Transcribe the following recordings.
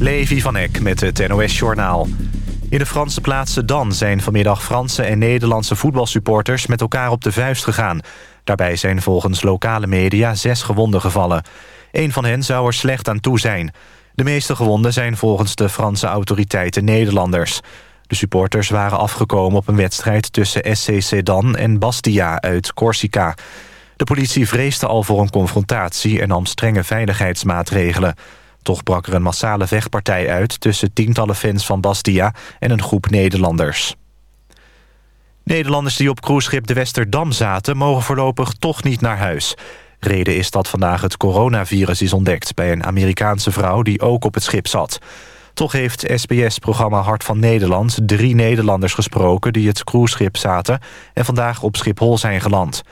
Levi van Eck met het NOS-journaal. In de Franse plaats Sedan zijn vanmiddag Franse en Nederlandse voetbalsupporters met elkaar op de vuist gegaan. Daarbij zijn volgens lokale media zes gewonden gevallen. Een van hen zou er slecht aan toe zijn. De meeste gewonden zijn volgens de Franse autoriteiten Nederlanders. De supporters waren afgekomen op een wedstrijd tussen SC Sedan en Bastia uit Corsica. De politie vreesde al voor een confrontatie en nam strenge veiligheidsmaatregelen. Toch brak er een massale vechtpartij uit... tussen tientallen fans van Bastia en een groep Nederlanders. Nederlanders die op cruiseschip de Westerdam zaten... mogen voorlopig toch niet naar huis. Reden is dat vandaag het coronavirus is ontdekt... bij een Amerikaanse vrouw die ook op het schip zat. Toch heeft SBS-programma Hart van Nederland... drie Nederlanders gesproken die het cruiseschip zaten... en vandaag op Schiphol zijn geland.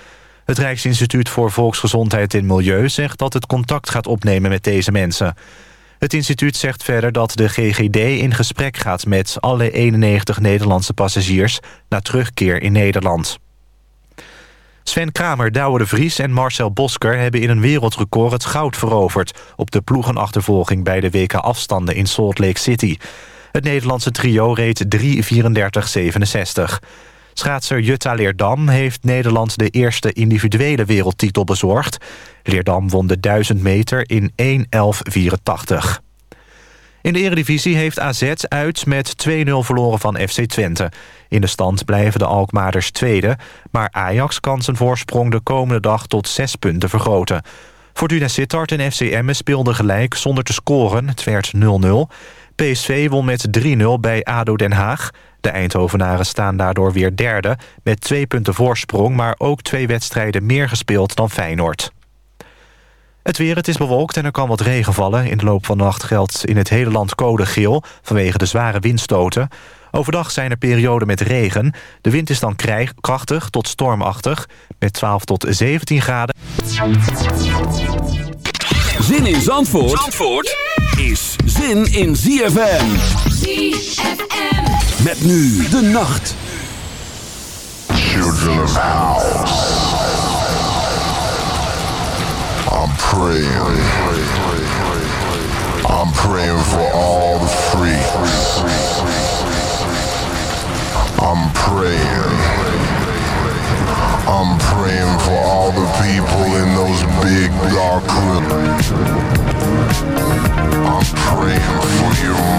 Het Rijksinstituut voor Volksgezondheid en Milieu zegt dat het contact gaat opnemen met deze mensen. Het instituut zegt verder dat de GGD in gesprek gaat met alle 91 Nederlandse passagiers na terugkeer in Nederland. Sven Kramer, Douwe de Vries en Marcel Bosker hebben in een wereldrecord het goud veroverd op de ploegenachtervolging bij de WK afstanden in Salt Lake City. Het Nederlandse trio reed 3.34.67. Schaatser Jutta Leerdam heeft Nederland de eerste individuele wereldtitel bezorgd. Leerdam won de 1000 meter in 1.11.84. In de eredivisie heeft AZ uit met 2-0 verloren van FC Twente. In de stand blijven de Alkmaarders tweede... maar Ajax kan zijn voorsprong de komende dag tot zes punten vergroten. Fortuna Sittard en FC Emmen speelden gelijk zonder te scoren. Het werd 0-0. PSV won met 3-0 bij ADO Den Haag. De Eindhovenaren staan daardoor weer derde... met twee punten voorsprong, maar ook twee wedstrijden meer gespeeld dan Feyenoord. Het weer, het is bewolkt en er kan wat regen vallen. In de loop van de nacht geldt in het hele land code geel... vanwege de zware windstoten. Overdag zijn er perioden met regen. De wind is dan krachtig tot stormachtig... met 12 tot 17 graden. Zin in Zandvoort, Zandvoort is zin in ZFM. ZFM. Met nu de nacht. Children of House. I'm praying. I'm praying for all the freaks. I'm praying. I'm praying for all the people in those big dark rooms. I'm praying for your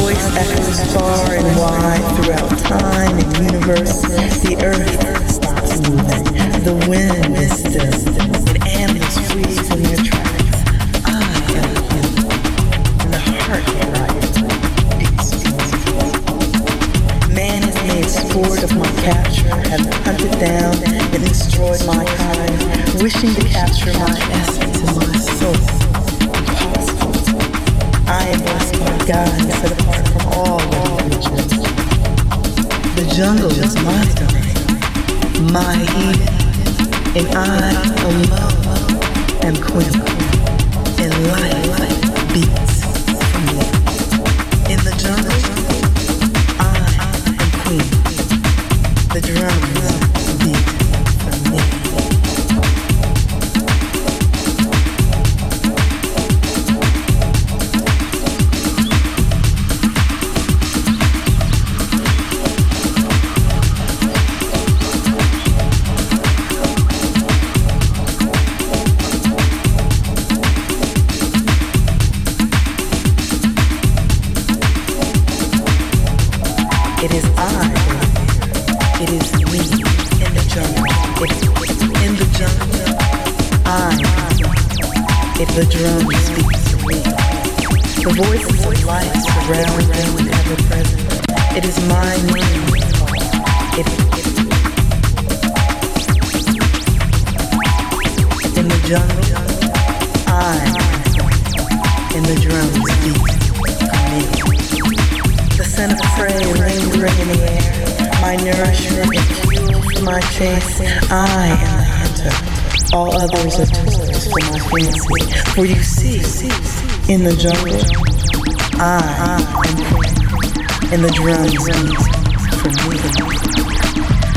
voice echoes far and wide throughout time and universe. The earth stops moving. The wind is still. And animals freeze in their tracks. I am him. And the heart of life. Man has made sport of my capture, has hunted down and destroyed my kind, wishing to capture my essence and my soul. I am blessed God set apart from all creatures. The jungle is my domain, my Eden, and I alone am queen. And life beats for me. In the jungle, I am the hunter. All others are toys for my fancy. For you see, in the jungle, I am and the drums for me.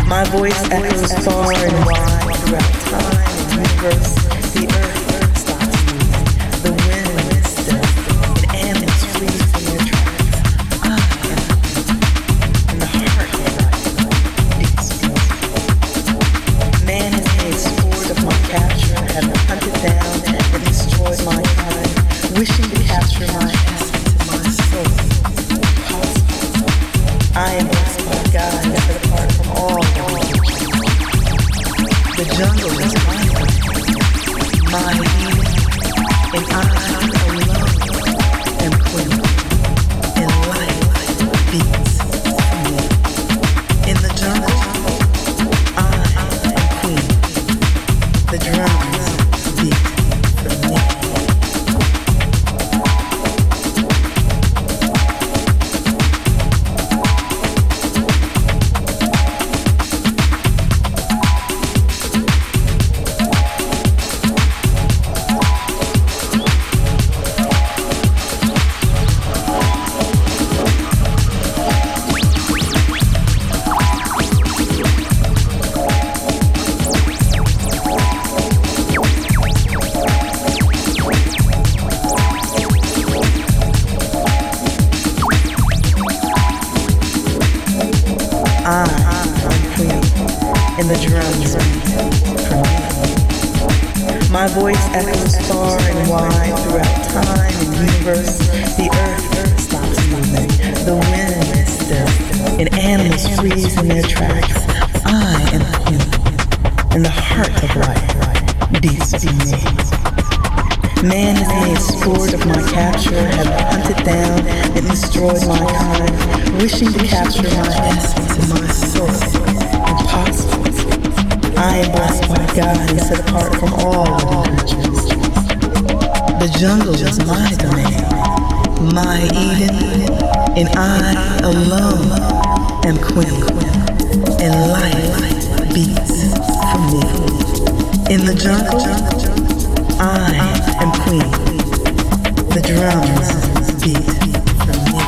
My voice echoes far and wide throughout time and universe. The earth The earth stops moving, the wind is still, and animals freeze in their tracks. I am queen, and the heart of life beats for me. Man has made sport of my capture, have hunted down and destroyed my kind, wishing to capture my essence and my soul. Impossible. I am blessed by God and set apart from all living creatures. The jungle is my domain, my Eden, and I alone am queen. And life beats for me. In the jungle, I am queen. The drums beat for me.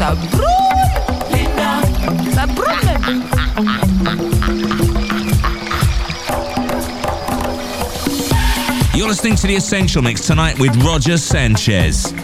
Ça brûle. Linda, ça brûle. You're listening to The Essential Mix tonight with Roger Sanchez.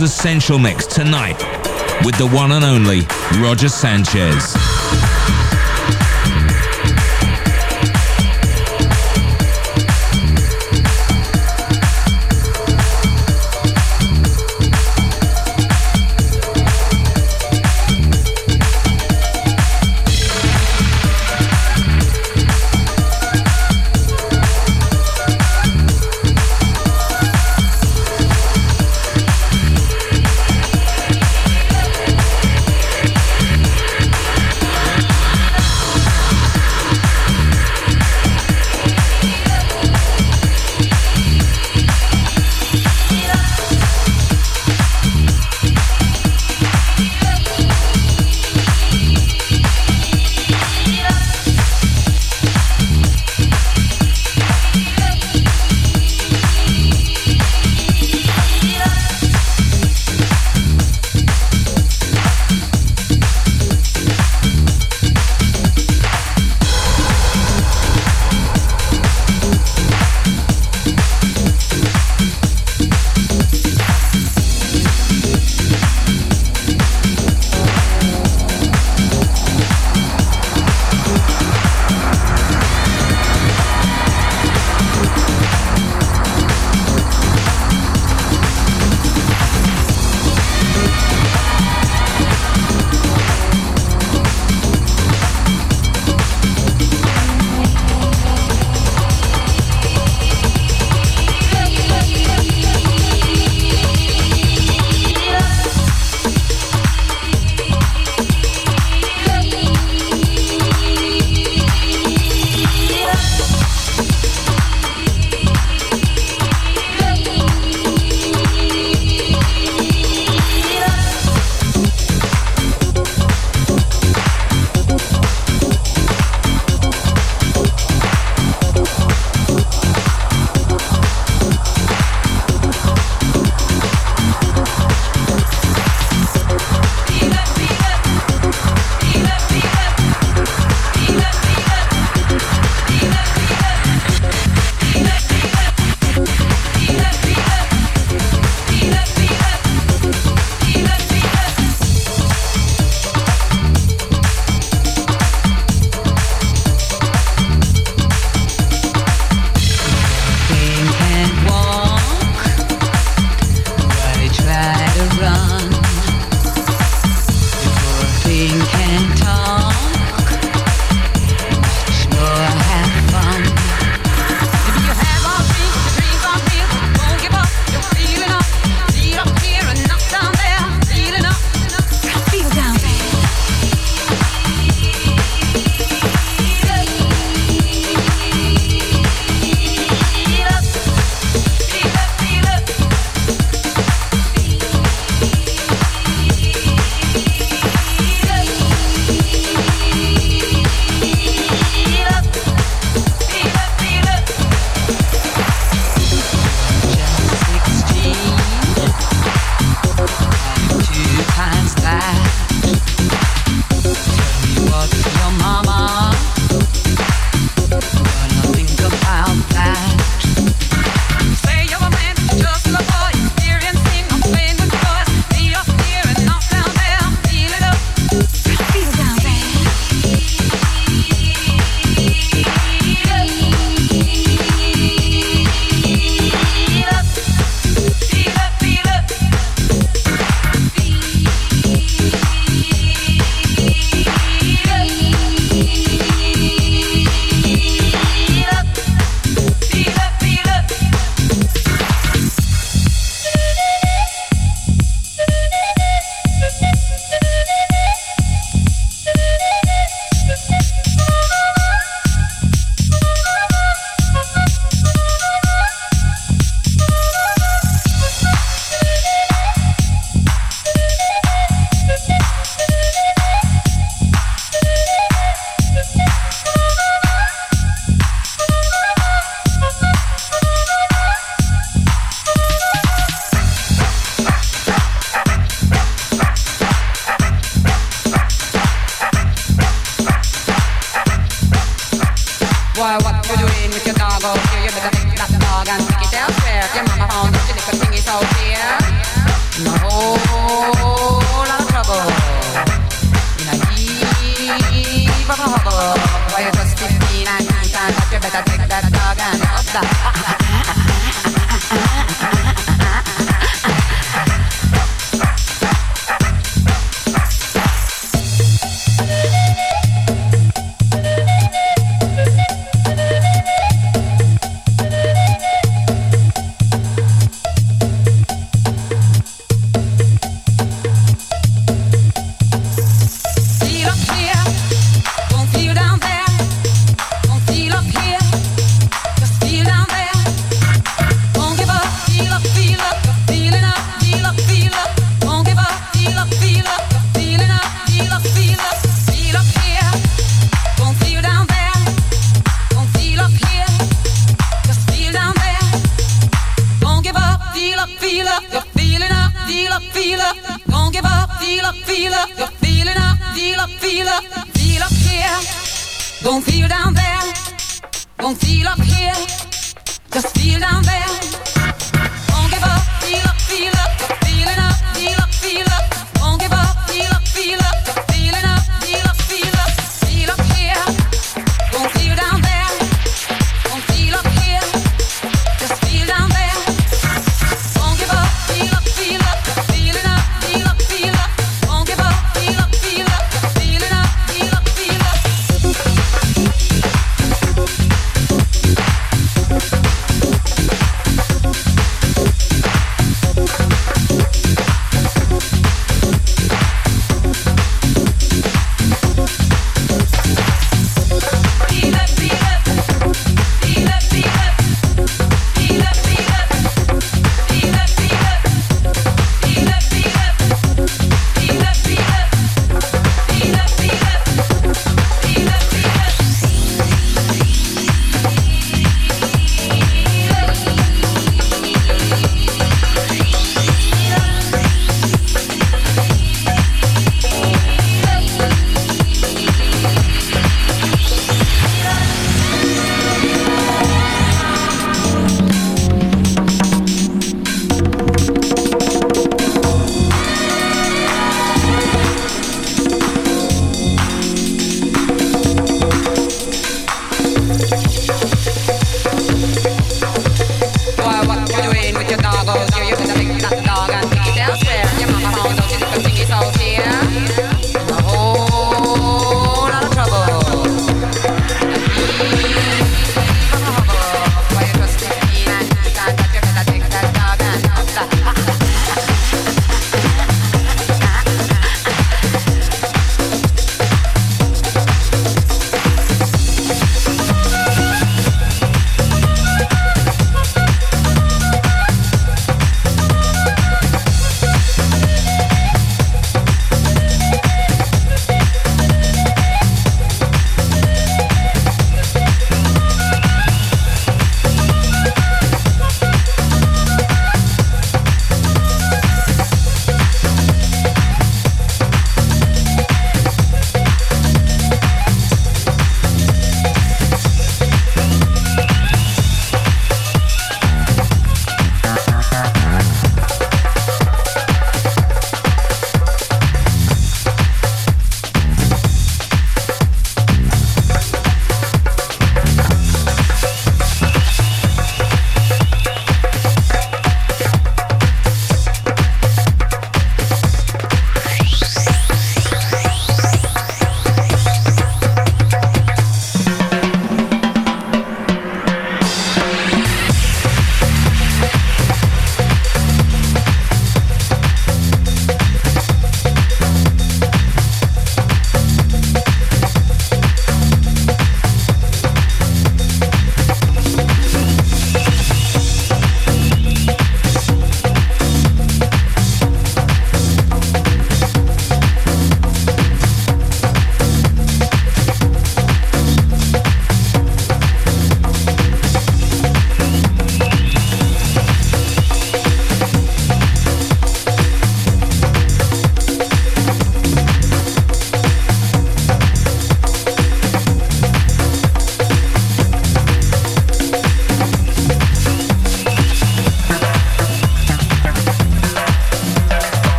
Essential Mix tonight with the one and only Roger Sanchez.